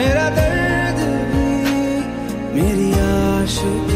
मेरा दर्द भी मेरी आशिकी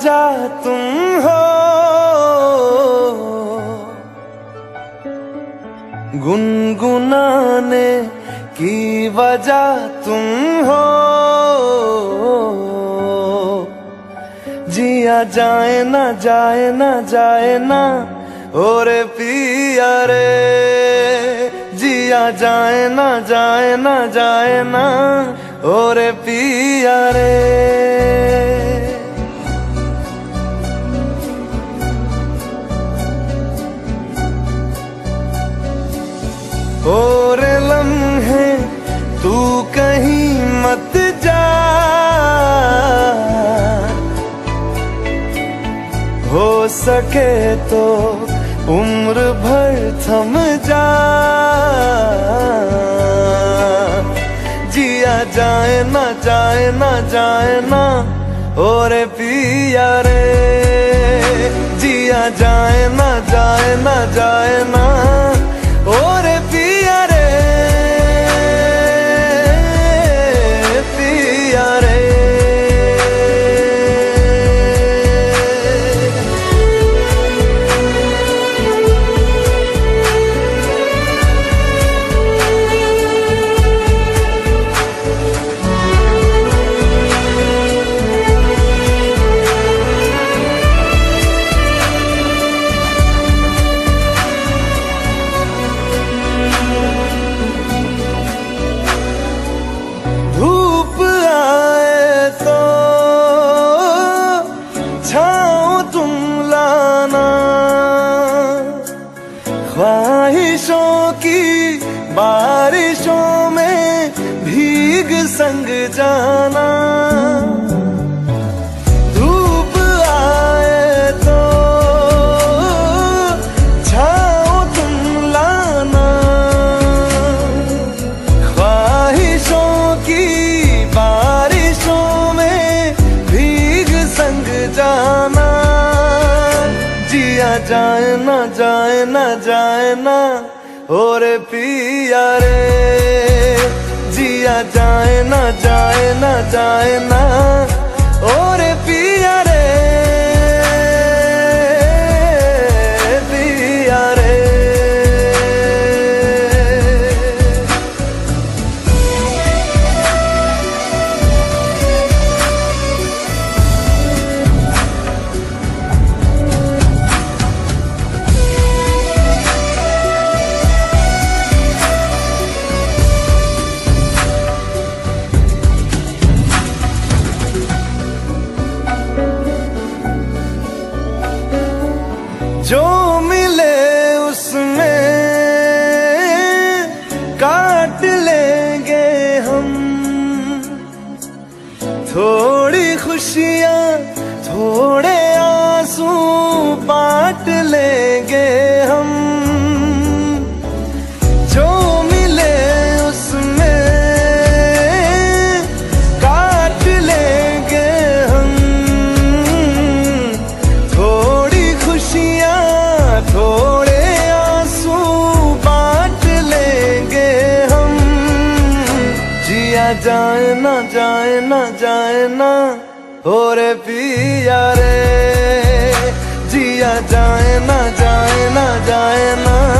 वजह तुम हो। गुनगुनाने की वजह तुम हो। जिया जाए ना जाए ना जाए ना, और पिया रे। जिया जाए ना जाए ना जाए ना, और पिया रे। सके तो उम्र भर थम जा। जिया जाए ना जाए ना जाए ना और पिया रे। जिया जाए ना जाए ना जाए ना और ना जाए ना जाए ना। बांट हम। जो मिले उसमें काट लेंगे हम। थोड़ी खुशियाँ, थोड़े आँसू बांट लेंगे हम। जिया जाए ना जाए ना जाए ना और पिया जाए ना जाए ना जाए ना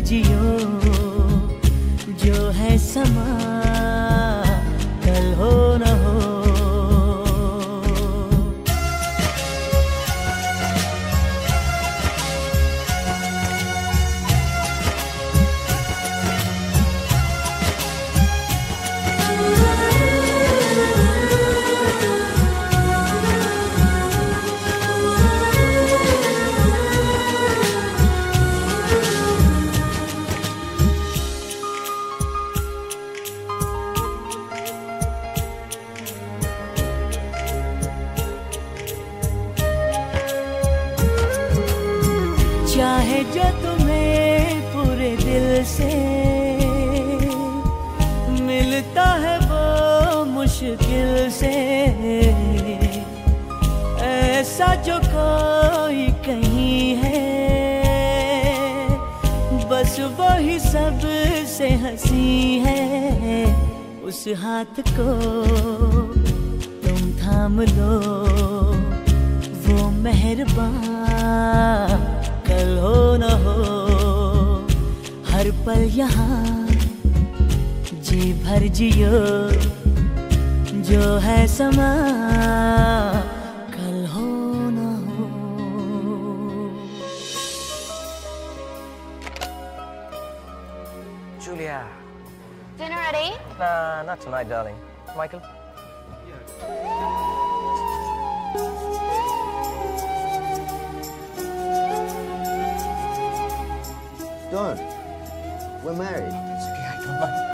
जियो जो है समा हाथ को तुम थाम लो वो मेहरबान कल हो न हो हर पल यहाँ जी भर जियो जो है समा कल हो न हो Julia. Dinner at 8? Nah, not tonight, darling. Michael? Don't. We're married. It's okay, I.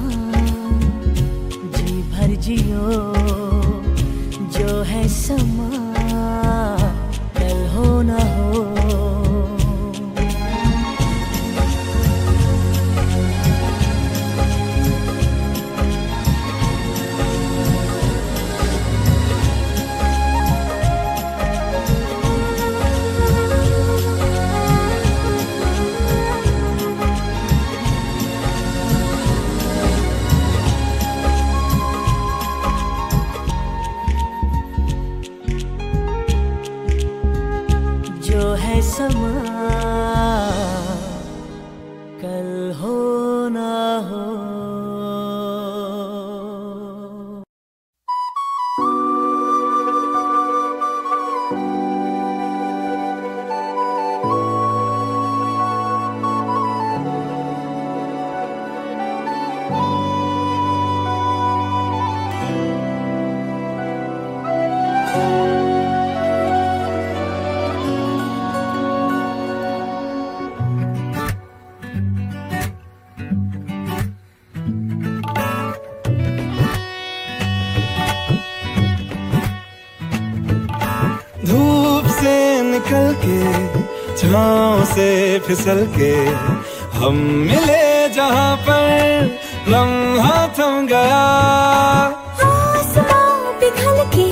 जियो जो है समा कल हो ना हो। फिसल के हम मिले जहाँ पर लम्हा थम गया। के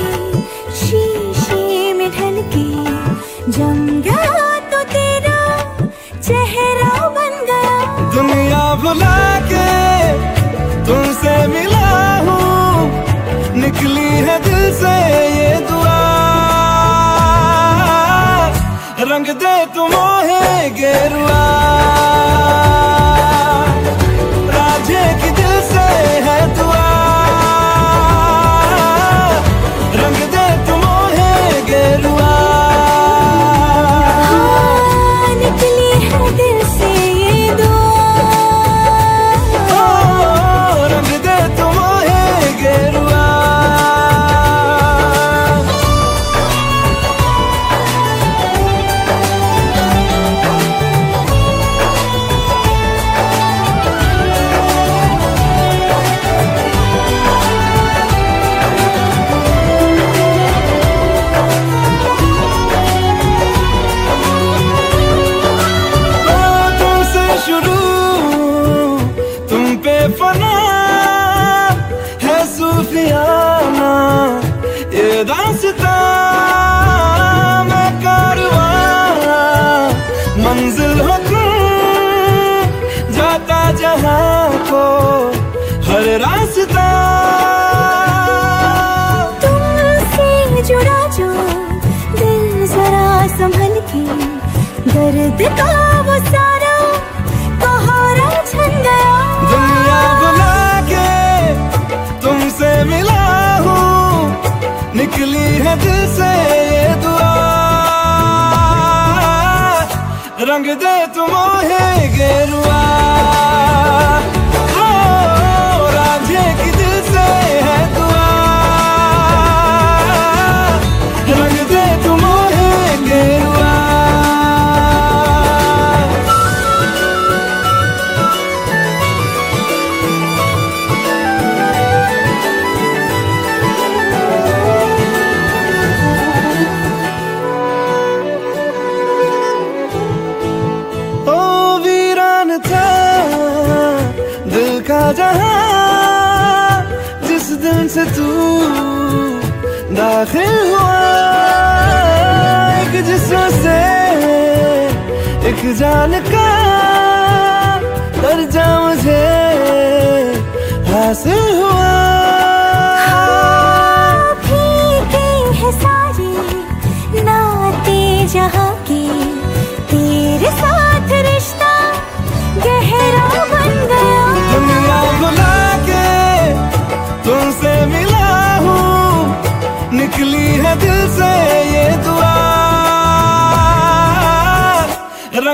शीशे तो तेरा चेहरा बन गया। के तुमसे मिला हूँ निकली है दिल से ಸೇರುವ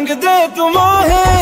रंग दे तुम्हें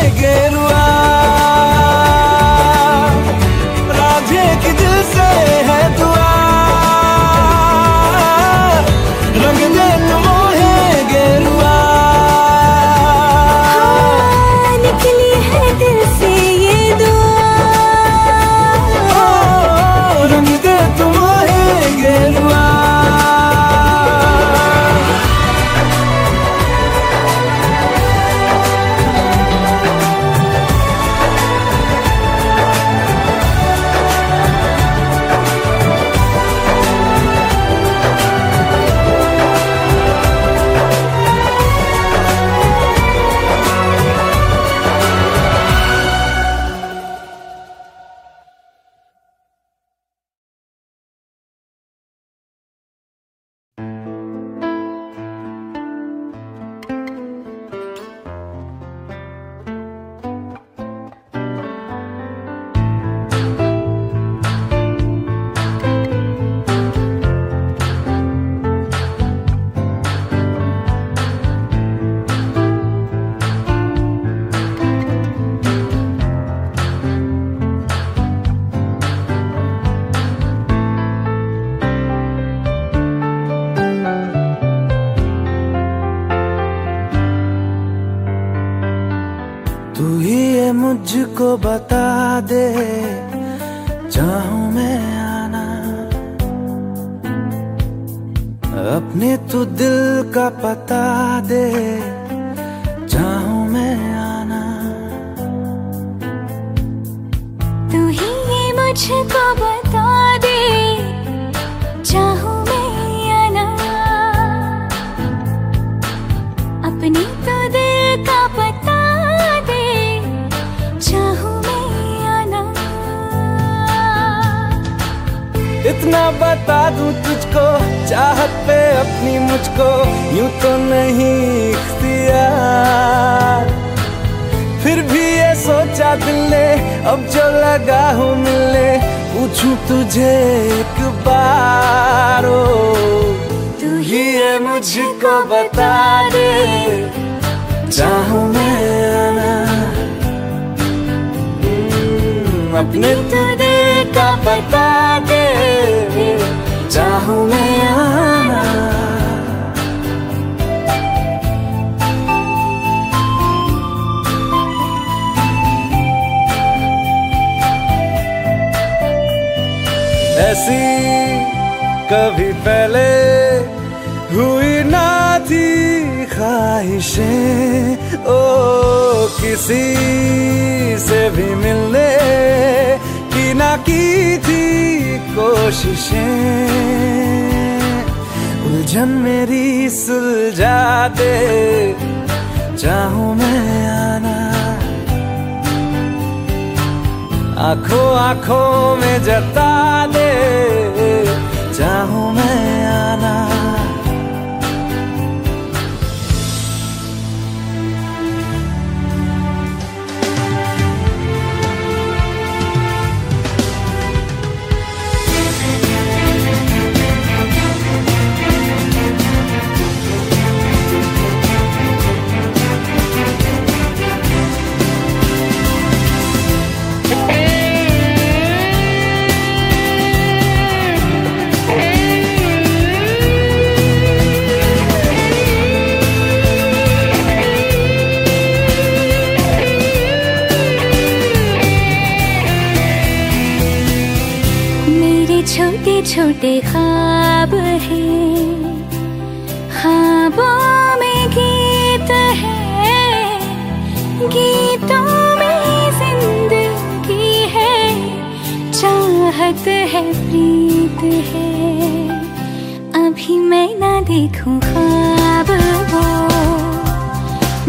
तू ही ये मुझको बता दे, चाहूँ मैं आना। अपने तू दिल का पता दे, चाहू मैं आना। तू ही ये मुझको बता दे, चाहू इतना बता दूँ तुझको चाहत पे अपनी मुझको यूँ तो नहीं इख्तियार। फिर भी ये सोचा दिल ने अब जो लगा हूँ मिलने पूछूँ तुझे एक बार ओ। तू ही ये मुझको बता दे चाहूँ मैं आना। अपने तो दिल का बता दे चाहूँ मैं आना। ऐसी कभी पहले हुई ना थी ख्वाहिशें, ओ किसी से भी मिलने ना की थी कोशिशें। उलझन मेरी सुलझा दे चाहूँ मैं आना। आँखों आँखों में जता दे, चाहूँ मैं छोटे ख्वाब हैं। ख्वाबों में गीत है। गीतों में ज़िंदगी है। चाहत है, प्रीत है। अभी मैं ना देखूँ ख्वाब वो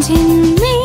जिनमें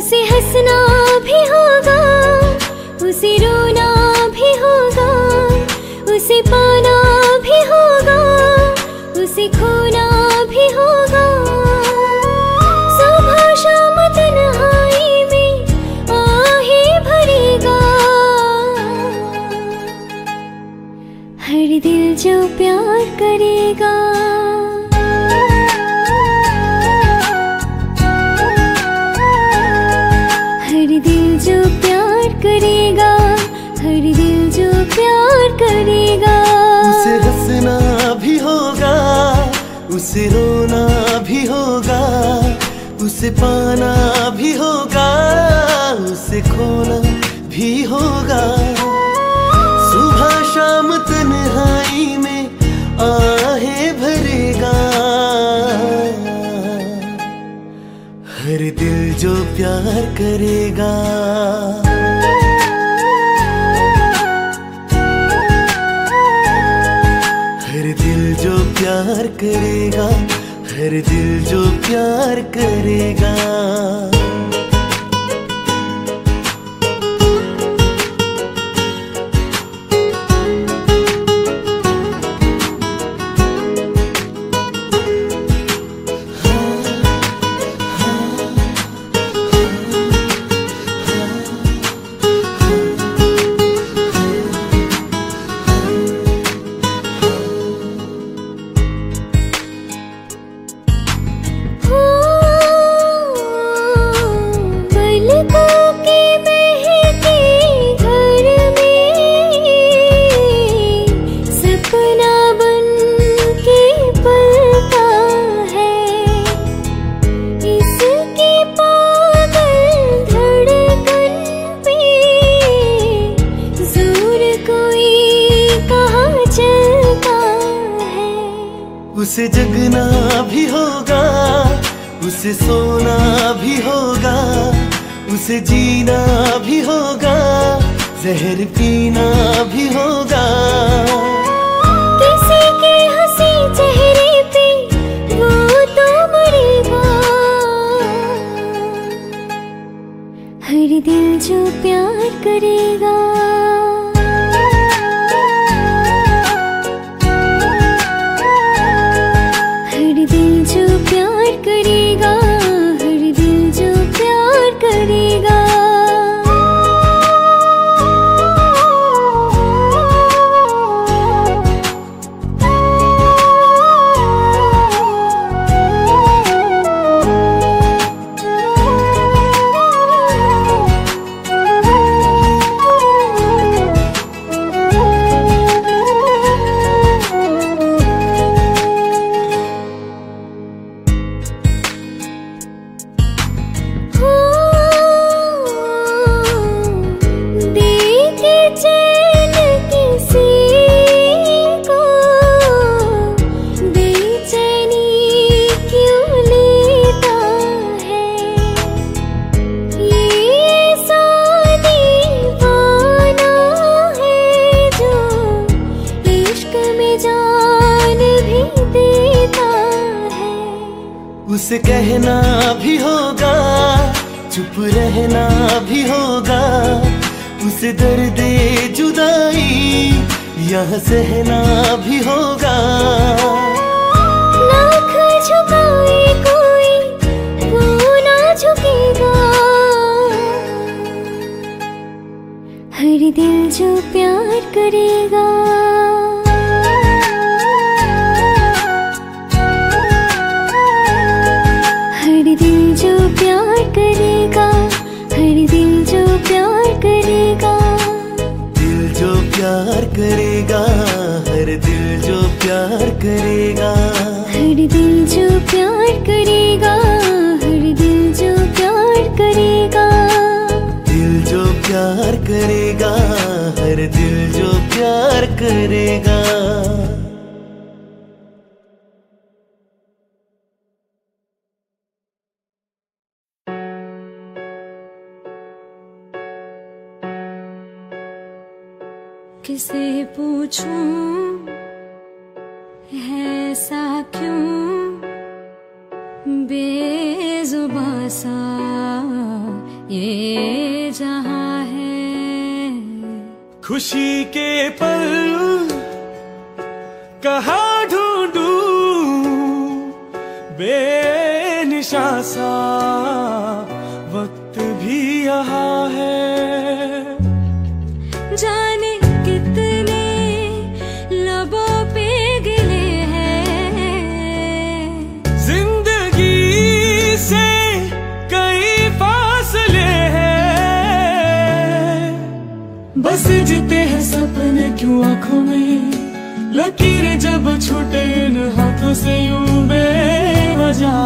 से हंसना उसे रोना भी होगा, उसे पाना भी होगा, उसे खोना भी होगा। सुबह शाम तन्हाई में आहे भरेगा। हर दिल जो प्यार करेगा। प्यार करेगा हर दिल जो प्यार करेगा। 出。बस जीते हैं सपने क्यों आँखों में? लकीरें जब छूटे इन हाथों से यूँ बेवजह।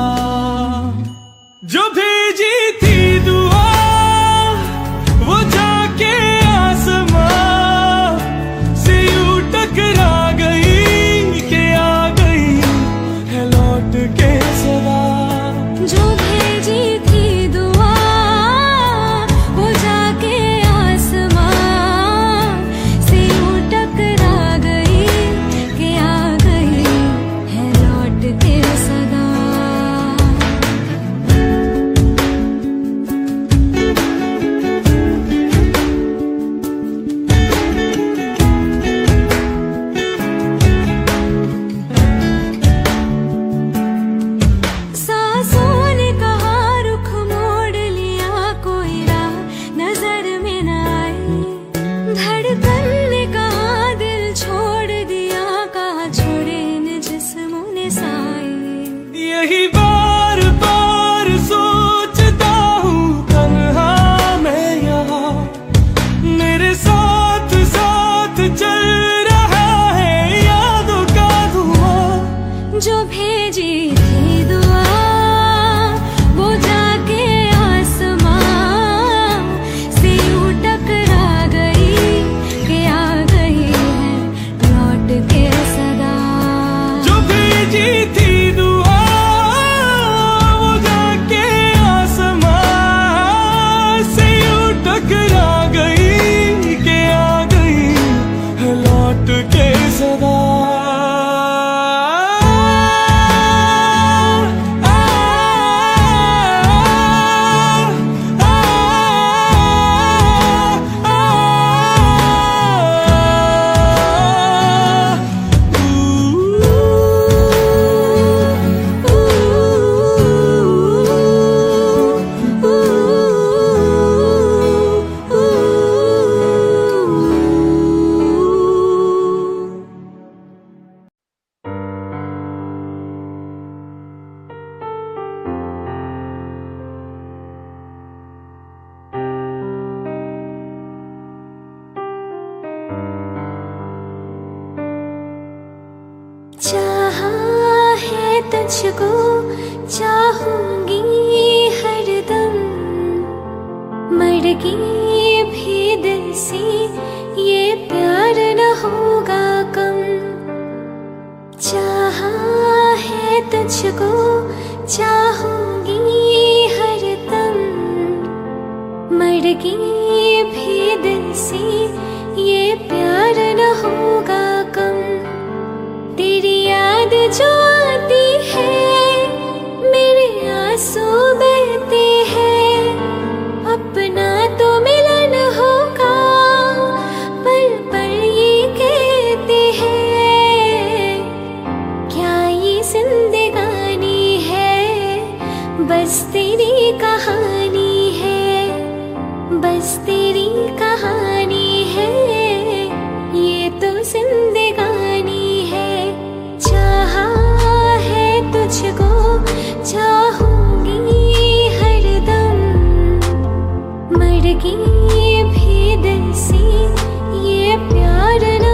千古。लड़की भी दिल सी ये प्यार ना